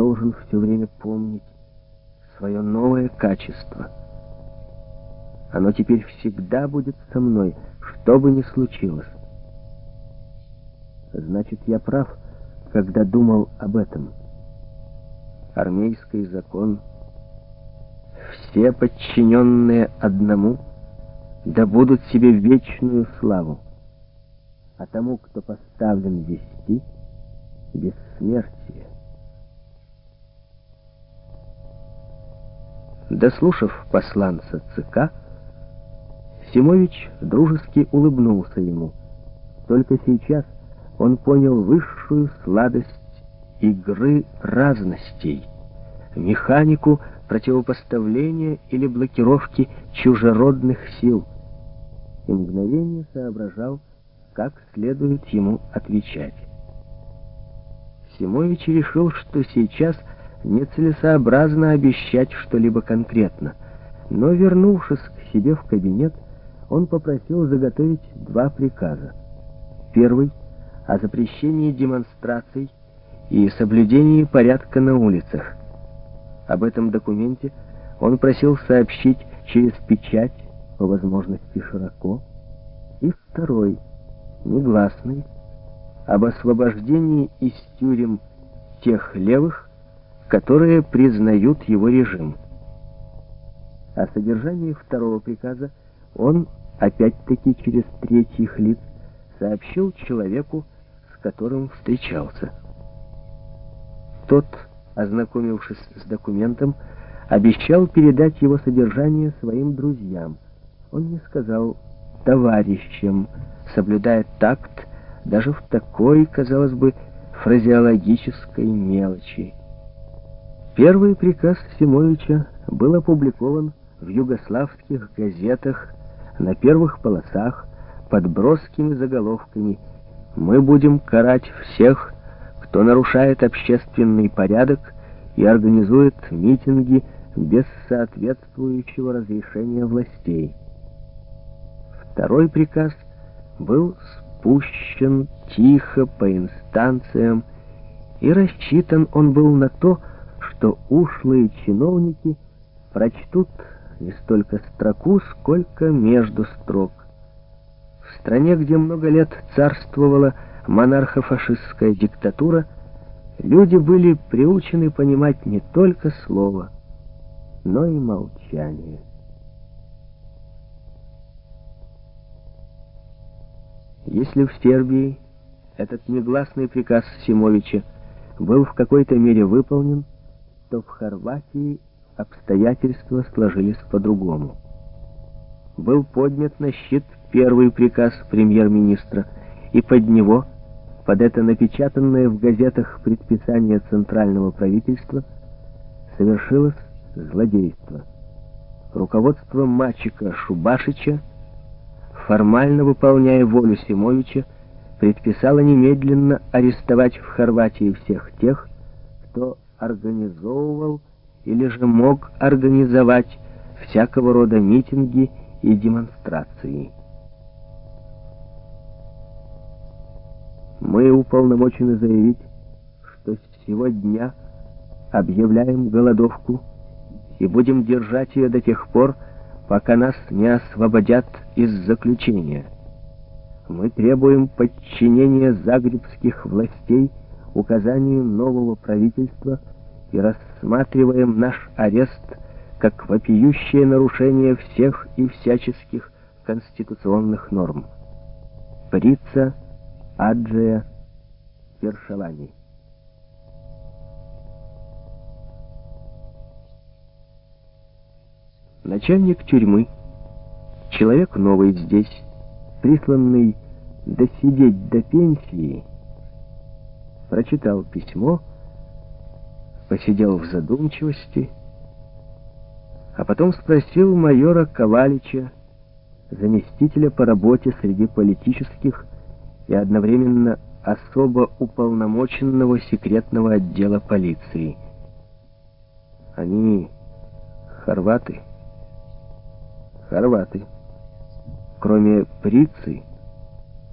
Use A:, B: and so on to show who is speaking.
A: должен все время помнить свое новое качество. Оно теперь всегда будет со мной, что бы ни случилось. Значит, я прав, когда думал об этом. Армейский закон. Все подчиненные одному добудут себе вечную славу, а тому, кто поставлен вести, бессмертие. Дослушав посланца ЦК, Симович дружески улыбнулся ему. Только сейчас он понял высшую сладость игры разностей, механику противопоставления или блокировки чужеродных сил, и мгновение соображал, как следует ему отвечать. Симович решил, что сейчас нецелесообразно обещать что-либо конкретно, но, вернувшись к себе в кабинет, он попросил заготовить два приказа. Первый — о запрещении демонстраций и соблюдении порядка на улицах. Об этом документе он просил сообщить через печать, по возможности широко. И второй, негласный, об освобождении из тюрем тех левых, которые признают его режим. О содержании второго приказа он опять-таки через третьих лиц, сообщил человеку, с которым встречался. Тот, ознакомившись с документом, обещал передать его содержание своим друзьям. Он не сказал «товарищам», соблюдая такт даже в такой, казалось бы, фразеологической мелочи. Первый приказ Симовича был опубликован в югославских газетах на первых полосах под броскими заголовками «Мы будем карать всех, кто нарушает общественный порядок и организует митинги без соответствующего разрешения властей». Второй приказ был спущен тихо по инстанциям, и рассчитан он был на то, что ушлые чиновники прочтут не столько строку, сколько между строк. В стране, где много лет царствовала монархо-фашистская диктатура, люди были приучены понимать не только слово, но и молчание. Если в Сербии этот негласный приказ Симовича был в какой-то мере выполнен, то в Хорватии обстоятельства сложились по-другому. Был поднят на щит первый приказ премьер-министра, и под него, под это напечатанное в газетах предписание центрального правительства, совершилось злодейство. Руководство мальчика Шубашича, формально выполняя волю Симовича, предписало немедленно арестовать в Хорватии всех тех, кто организовывал или же мог организовать всякого рода митинги и демонстрации. Мы уполномочены заявить, что с сего дня объявляем голодовку и будем держать ее до тех пор, пока нас не освободят из заключения. Мы требуем подчинения загребских властей указанию нового правительства и рассматриваем наш арест как вопиющее нарушение всех и всяческих конституционных норм. Прица Аджия Першалани. Начальник тюрьмы, человек новый здесь, присланный досидеть до пенсии, прочитал письмо, посидел в задумчивости, а потом спросил майора Ковалича, заместителя по работе среди политических и одновременно особо уполномоченного секретного отдела полиции. Они хорваты? Хорваты. Кроме Прицы,